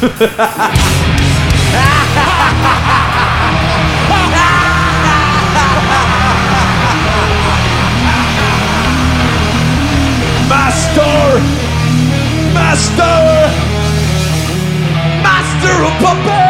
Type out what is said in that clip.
Master! Master! Master of puppets!